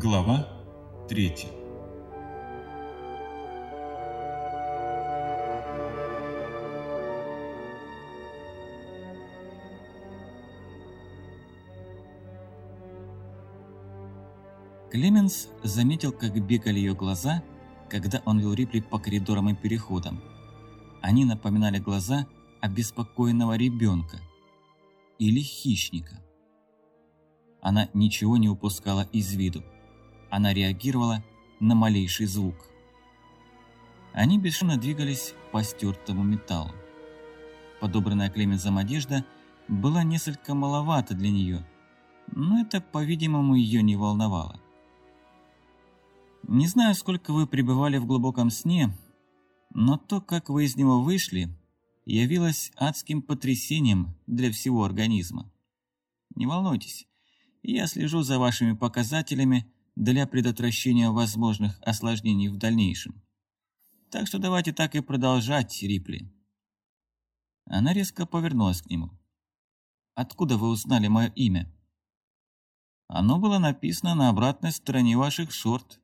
Глава 3 Клеменс заметил, как бегали ее глаза, когда он вел Рипли по коридорам и переходам. Они напоминали глаза обеспокоенного ребенка или хищника. Она ничего не упускала из виду. Она реагировала на малейший звук. Они бесшумно двигались по стертому металлу. Подобранная Клемензом одежда была несколько маловата для нее, но это, по-видимому, ее не волновало. Не знаю, сколько вы пребывали в глубоком сне, но то, как вы из него вышли, явилось адским потрясением для всего организма. Не волнуйтесь, я слежу за вашими показателями для предотвращения возможных осложнений в дальнейшем. Так что давайте так и продолжать, Рипли. Она резко повернулась к нему. «Откуда вы узнали мое имя?» «Оно было написано на обратной стороне ваших шорт».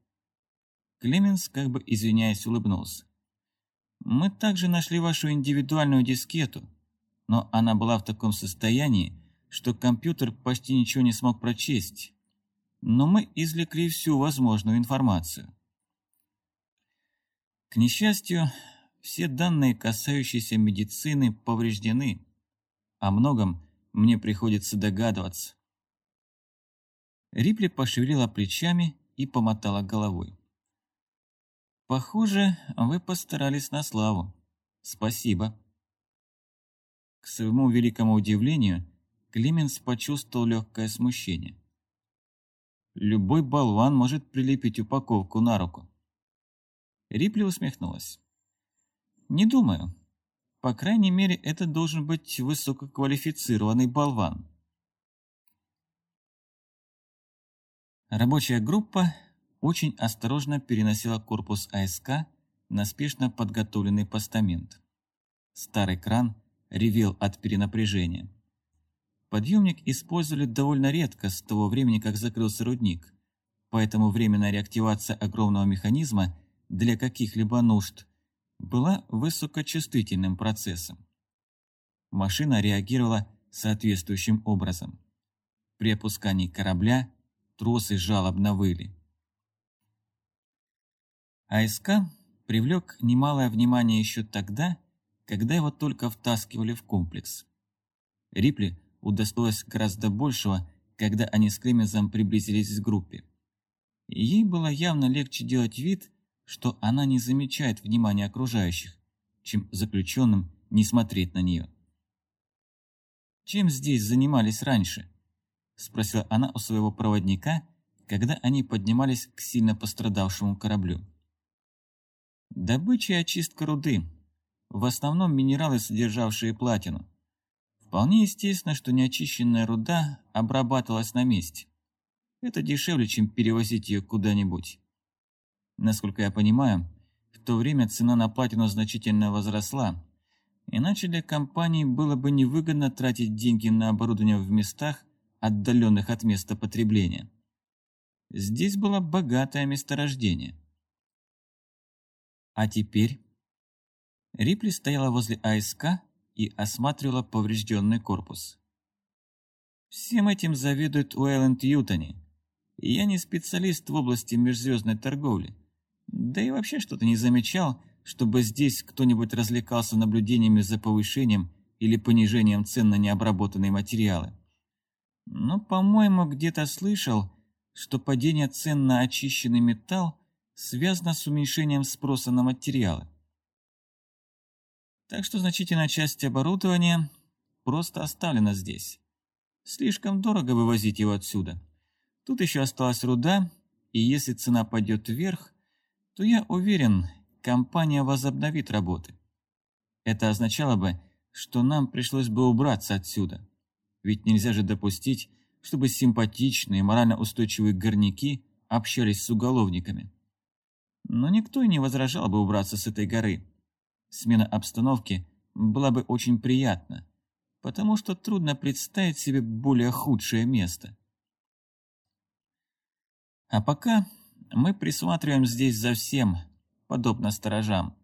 Клеменс, как бы извиняясь, улыбнулся. «Мы также нашли вашу индивидуальную дискету, но она была в таком состоянии, что компьютер почти ничего не смог прочесть, но мы извлекли всю возможную информацию. К несчастью, все данные, касающиеся медицины, повреждены. О многом мне приходится догадываться. Рипли пошевелила плечами и помотала головой. «Похоже, вы постарались на славу. Спасибо». К своему великому удивлению, Клеменс почувствовал легкое смущение. Любой болван может прилепить упаковку на руку. Рипли усмехнулась. «Не думаю. По крайней мере, это должен быть высококвалифицированный болван». Рабочая группа очень осторожно переносила корпус АСК на спешно подготовленный постамент. Старый кран ревел от перенапряжения. Подъемник использовали довольно редко с того времени, как закрылся рудник, поэтому временная реактивация огромного механизма для каких-либо нужд была высокочувствительным процессом. Машина реагировала соответствующим образом. При опускании корабля тросы жалобно выли. АСК привлек немалое внимание еще тогда, когда его только втаскивали в комплекс. Рипли удостоилась гораздо большего, когда они с Клемензом приблизились к группе. Ей было явно легче делать вид, что она не замечает внимания окружающих, чем заключенным не смотреть на нее. «Чем здесь занимались раньше?» – спросила она у своего проводника, когда они поднимались к сильно пострадавшему кораблю. «Добыча и очистка руды, в основном минералы, содержавшие платину. Вполне естественно, что неочищенная руда обрабатывалась на месте. Это дешевле, чем перевозить ее куда-нибудь. Насколько я понимаю, в то время цена на платину значительно возросла, иначе для компании было бы невыгодно тратить деньги на оборудование в местах, отдаленных от места потребления. Здесь было богатое месторождение. А теперь? Рипли стояла возле АСК и осматривала поврежденный корпус. Всем этим заведует Уэлленд Ютони. Я не специалист в области межзвездной торговли. Да и вообще что-то не замечал, чтобы здесь кто-нибудь развлекался наблюдениями за повышением или понижением цен на необработанные материалы. Но, по-моему, где-то слышал, что падение цен на очищенный металл связано с уменьшением спроса на материалы. Так что значительная часть оборудования просто оставлена здесь. Слишком дорого вывозить его отсюда. Тут еще осталась руда, и если цена пойдет вверх, то я уверен, компания возобновит работы. Это означало бы, что нам пришлось бы убраться отсюда. Ведь нельзя же допустить, чтобы симпатичные, морально устойчивые горняки общались с уголовниками. Но никто и не возражал бы убраться с этой горы. Смена обстановки была бы очень приятна, потому что трудно представить себе более худшее место. А пока мы присматриваем здесь за всем, подобно сторожам.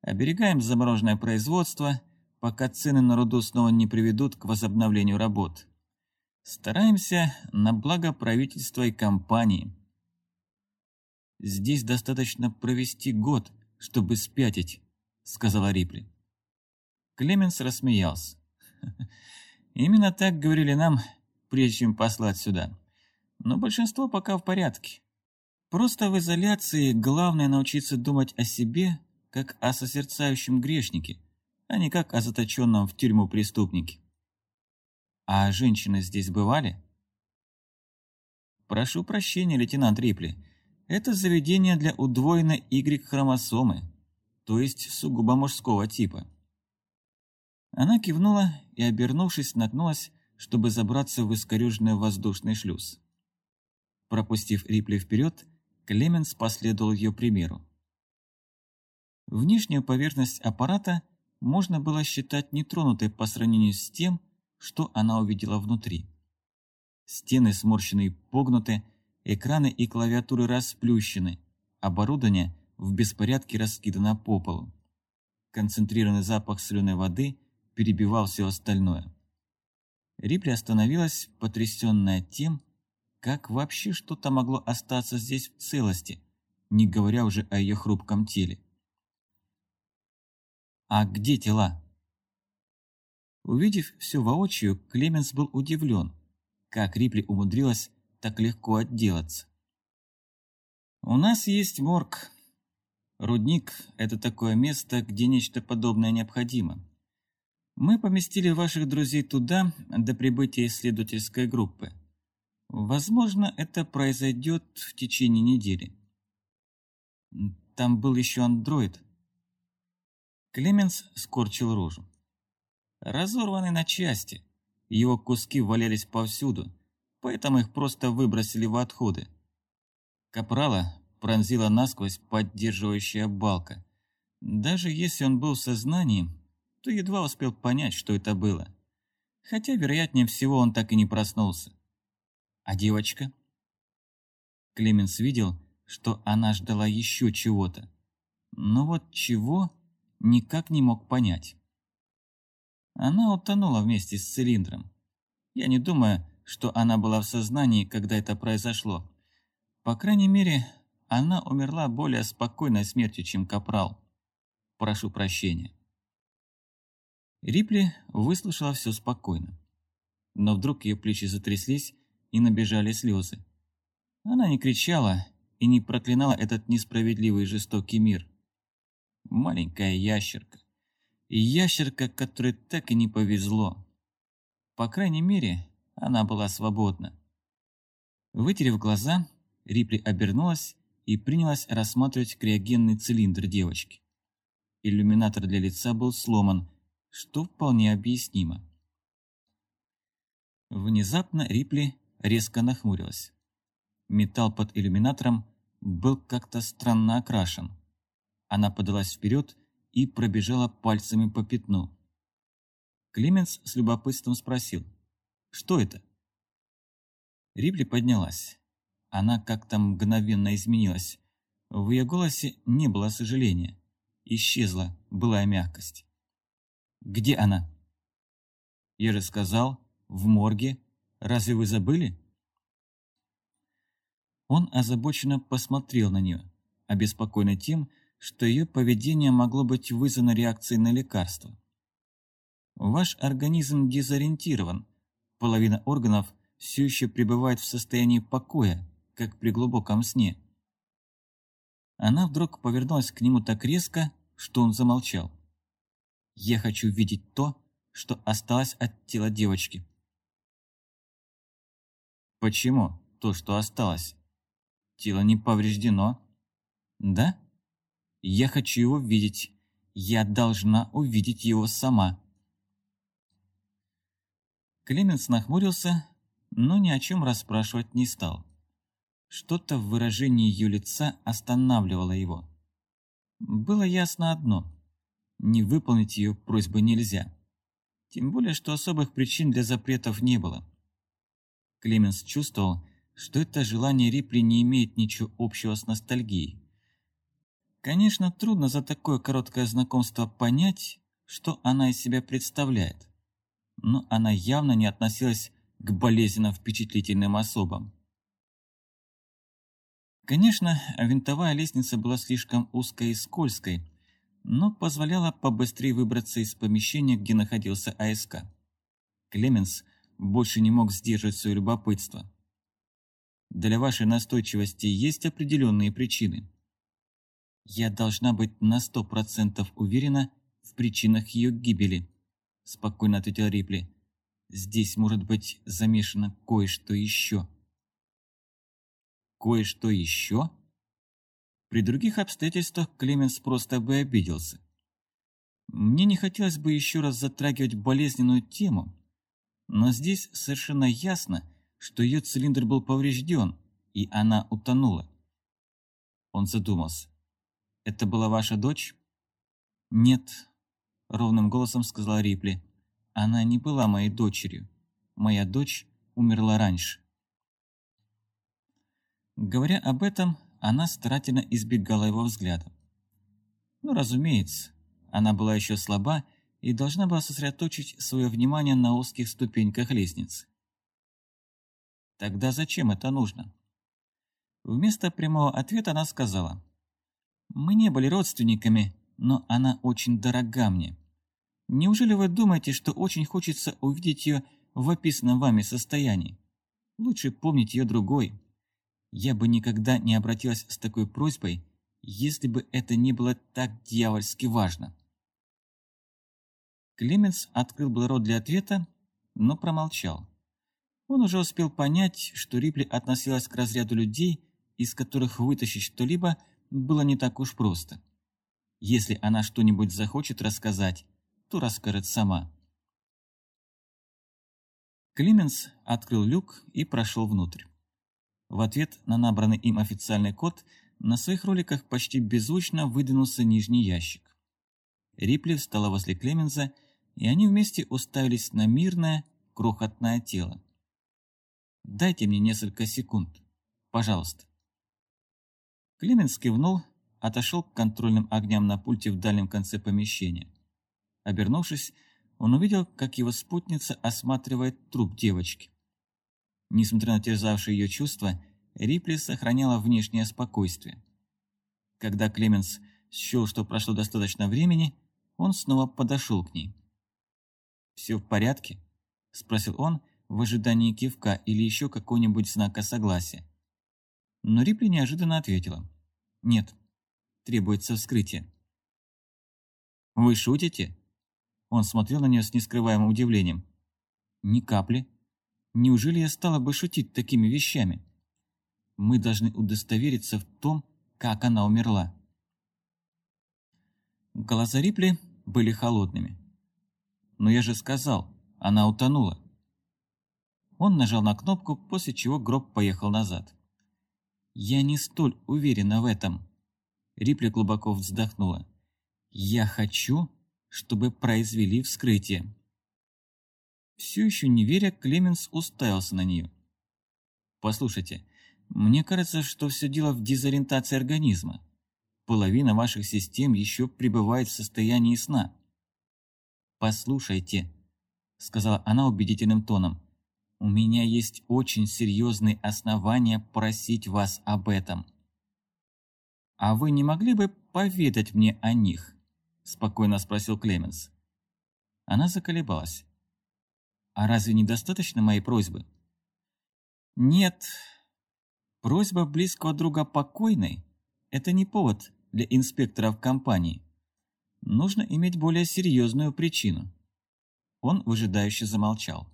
Оберегаем замороженное производство, пока цены на руду снова не приведут к возобновлению работ. Стараемся на благо правительства и компании. Здесь достаточно провести год, чтобы спятить, сказала Рипли. Клеменс рассмеялся. Именно так говорили нам, прежде чем послать сюда. Но большинство пока в порядке. Просто в изоляции главное научиться думать о себе, как о созерцающем грешнике, а не как о заточенном в тюрьму преступнике. А женщины здесь бывали? Прошу прощения, лейтенант Рипли. Это заведение для удвоенной Y-хромосомы, то есть сугубо мужского типа. Она кивнула и, обернувшись, нагнулась, чтобы забраться в искореженный воздушный шлюз. Пропустив Рипли вперед, Клеменс последовал ее примеру. Внешнюю поверхность аппарата можно было считать нетронутой по сравнению с тем, что она увидела внутри. Стены сморщены и погнуты, экраны и клавиатуры расплющены, оборудование в беспорядке раскидано по полу. Концентрированный запах соленой воды перебивал все остальное. Рипли остановилась, потрясенная тем, как вообще что-то могло остаться здесь в целости, не говоря уже о ее хрупком теле. «А где тела?» Увидев все воочию, Клеменс был удивлен, как Рипли умудрилась так легко отделаться. «У нас есть морг. Рудник – это такое место, где нечто подобное необходимо. Мы поместили ваших друзей туда до прибытия исследовательской группы. Возможно, это произойдет в течение недели. Там был еще андроид. Клеменс скорчил рожу. Разорванный на части. Его куски валялись повсюду, поэтому их просто выбросили в отходы. Капрала пронзила насквозь поддерживающая балка. Даже если он был в сознании, то едва успел понять, что это было. Хотя, вероятнее всего, он так и не проснулся. А девочка? Клеменс видел, что она ждала еще чего-то. Но вот чего, никак не мог понять. Она утонула вместе с цилиндром. Я не думаю, что она была в сознании, когда это произошло. По крайней мере, она умерла более спокойной смертью, чем Капрал. Прошу прощения. Рипли выслушала все спокойно. Но вдруг ее плечи затряслись и набежали слезы. Она не кричала и не проклинала этот несправедливый и жестокий мир. Маленькая ящерка. Ящерка, которой так и не повезло. По крайней мере, она была свободна. Вытерев глаза, Рипли обернулась и принялась рассматривать криогенный цилиндр девочки. Иллюминатор для лица был сломан, что вполне объяснимо. Внезапно Рипли резко нахмурилась. Металл под иллюминатором был как-то странно окрашен. Она подалась вперед и пробежала пальцами по пятну. Клеменс с любопытством спросил, «Что это?» Рипли поднялась. Она как-то мгновенно изменилась. В ее голосе не было сожаления. Исчезла былая мягкость. Где она? Я же сказал, в морге. Разве вы забыли? Он озабоченно посмотрел на нее, обеспокоенный тем, что ее поведение могло быть вызвано реакцией на лекарство. Ваш организм дезориентирован, половина органов все еще пребывает в состоянии покоя, как при глубоком сне. Она вдруг повернулась к нему так резко, что он замолчал. Я хочу видеть то, что осталось от тела девочки. Почему то, что осталось? Тело не повреждено. Да? Я хочу его видеть. Я должна увидеть его сама. Клеменс нахмурился, но ни о чем расспрашивать не стал. Что-то в выражении ее лица останавливало его. Было ясно одно – не выполнить ее просьбы нельзя. Тем более, что особых причин для запретов не было. Клеменс чувствовал, что это желание Рипли не имеет ничего общего с ностальгией. Конечно, трудно за такое короткое знакомство понять, что она из себя представляет, но она явно не относилась к болезненно впечатлительным особам. Конечно, винтовая лестница была слишком узкой и скользкой, но позволяла побыстрее выбраться из помещения, где находился АСК. Клеменс больше не мог сдерживать свое любопытство. Для вашей настойчивости есть определенные причины. Я должна быть на сто процентов уверена в причинах ее гибели, спокойно ответил Рипли. Здесь может быть замешано кое-что еще. Кое-что еще? При других обстоятельствах Клеменс просто бы обиделся. Мне не хотелось бы еще раз затрагивать болезненную тему, но здесь совершенно ясно, что ее цилиндр был поврежден, и она утонула. Он задумался. «Это была ваша дочь?» «Нет», — ровным голосом сказала Рипли. «Она не была моей дочерью. Моя дочь умерла раньше». Говоря об этом, она старательно избегала его взгляда. Ну, разумеется, она была еще слаба и должна была сосредоточить свое внимание на узких ступеньках лестницы. Тогда зачем это нужно? Вместо прямого ответа она сказала, «Мы не были родственниками, но она очень дорога мне. Неужели вы думаете, что очень хочется увидеть ее в описанном вами состоянии? Лучше помнить ее другой. Я бы никогда не обратилась с такой просьбой, если бы это не было так дьявольски важно». Клеменс открыл рот для ответа, но промолчал. Он уже успел понять, что Рипли относилась к разряду людей, из которых вытащить что-либо было не так уж просто. Если она что-нибудь захочет рассказать, то расскажет сама. Клеменс открыл люк и прошел внутрь. В ответ на набранный им официальный код на своих роликах почти беззвучно выдвинулся нижний ящик. Рипли встала возле Клеменса и они вместе уставились на мирное, крохотное тело. «Дайте мне несколько секунд, пожалуйста». Клеменс кивнул, отошел к контрольным огням на пульте в дальнем конце помещения. Обернувшись, он увидел, как его спутница осматривает труп девочки. Несмотря на терзавшие ее чувства, Рипли сохраняла внешнее спокойствие. Когда Клеменс счел, что прошло достаточно времени, он снова подошел к ней. «Все в порядке?» – спросил он в ожидании кивка или еще какого-нибудь знака согласия. Но Рипли неожиданно ответила. «Нет, требуется вскрытие». «Вы шутите?» Он смотрел на нее с нескрываемым удивлением. «Ни капли. Неужели я стала бы шутить такими вещами? Мы должны удостовериться в том, как она умерла». Глаза Рипли были холодными. «Но я же сказал, она утонула». Он нажал на кнопку, после чего гроб поехал назад. «Я не столь уверена в этом». Рипли глубоко вздохнула. «Я хочу, чтобы произвели вскрытие». Все еще не веря, Клеменс уставился на нее. «Послушайте, мне кажется, что все дело в дезориентации организма. Половина ваших систем еще пребывает в состоянии сна. «Послушайте», — сказала она убедительным тоном, — «у меня есть очень серьезные основания просить вас об этом». «А вы не могли бы поведать мне о них?» — спокойно спросил Клеменс. Она заколебалась. «А разве недостаточно моей просьбы?» «Нет. Просьба близкого друга покойной – это не повод для инспекторов компании нужно иметь более серьезную причину. Он выжидающе замолчал.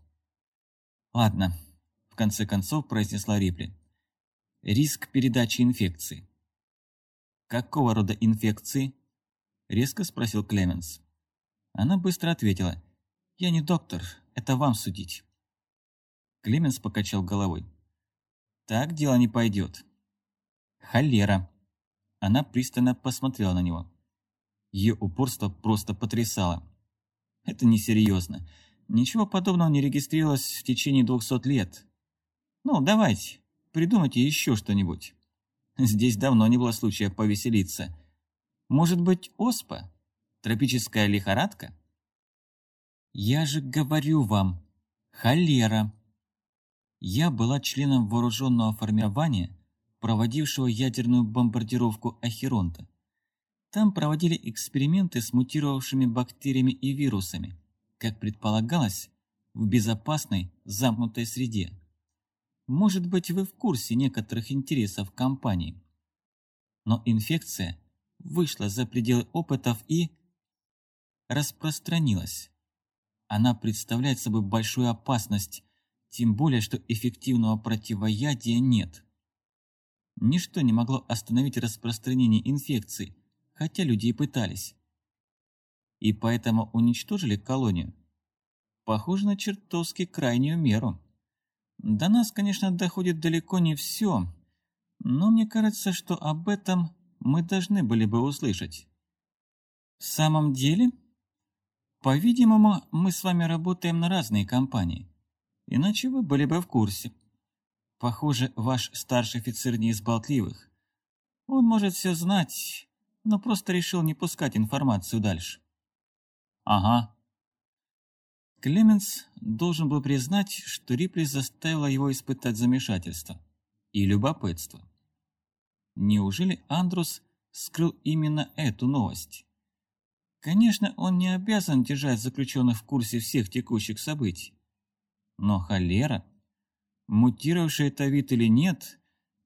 «Ладно», — в конце концов произнесла Рипли. «Риск передачи инфекции». «Какого рода инфекции?» — резко спросил Клеменс. Она быстро ответила. «Я не доктор, это вам судить». Клеменс покачал головой. «Так дело не пойдет». «Холера». Она пристально посмотрела на него. Ее упорство просто потрясало. Это несерьезно. Ничего подобного не регистрировалось в течение двухсот лет. Ну, давайте, Придумайте еще что-нибудь. Здесь давно не было случая повеселиться. Может быть, оспа? Тропическая лихорадка? Я же говорю вам, холера. Я была членом вооруженного формирования, проводившего ядерную бомбардировку Ахеронта. Там проводили эксперименты с мутировавшими бактериями и вирусами, как предполагалось, в безопасной замкнутой среде. Может быть, вы в курсе некоторых интересов компании. Но инфекция вышла за пределы опытов и распространилась. Она представляет собой большую опасность, тем более, что эффективного противоядия нет. Ничто не могло остановить распространение инфекции, хотя люди и пытались. И поэтому уничтожили колонию. Похоже на чертовски крайнюю меру. До нас, конечно, доходит далеко не все, но мне кажется, что об этом мы должны были бы услышать. В самом деле, по-видимому, мы с вами работаем на разные компании, иначе вы были бы в курсе. Похоже, ваш старший офицер не из болтливых. Он может все знать, но просто решил не пускать информацию дальше. Ага, Клеменс должен был признать, что Рипли заставила его испытать замешательство и любопытство. Неужели Андрус скрыл именно эту новость? Конечно, он не обязан держать заключенных в курсе всех текущих событий. Но холера, мутировавший это вид или нет,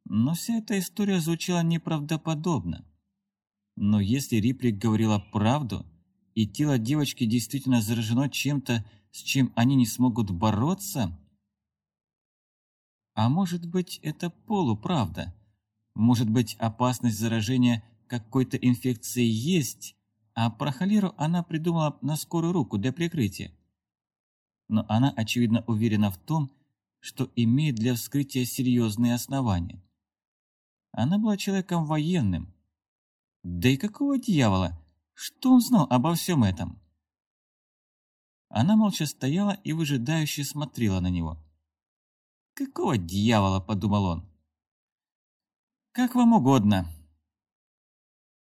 но вся эта история звучала неправдоподобно. Но если Рипли говорила правду, и тело девочки действительно заражено чем-то, с чем они не смогут бороться? А может быть, это полуправда? Может быть, опасность заражения какой-то инфекцией есть, а про холеру она придумала на скорую руку для прикрытия? Но она, очевидно, уверена в том, что имеет для вскрытия серьезные основания. Она была человеком военным. Да и какого дьявола? Что он знал обо всем этом? Она молча стояла и выжидающе смотрела на него. «Какого дьявола?» – подумал он. «Как вам угодно»,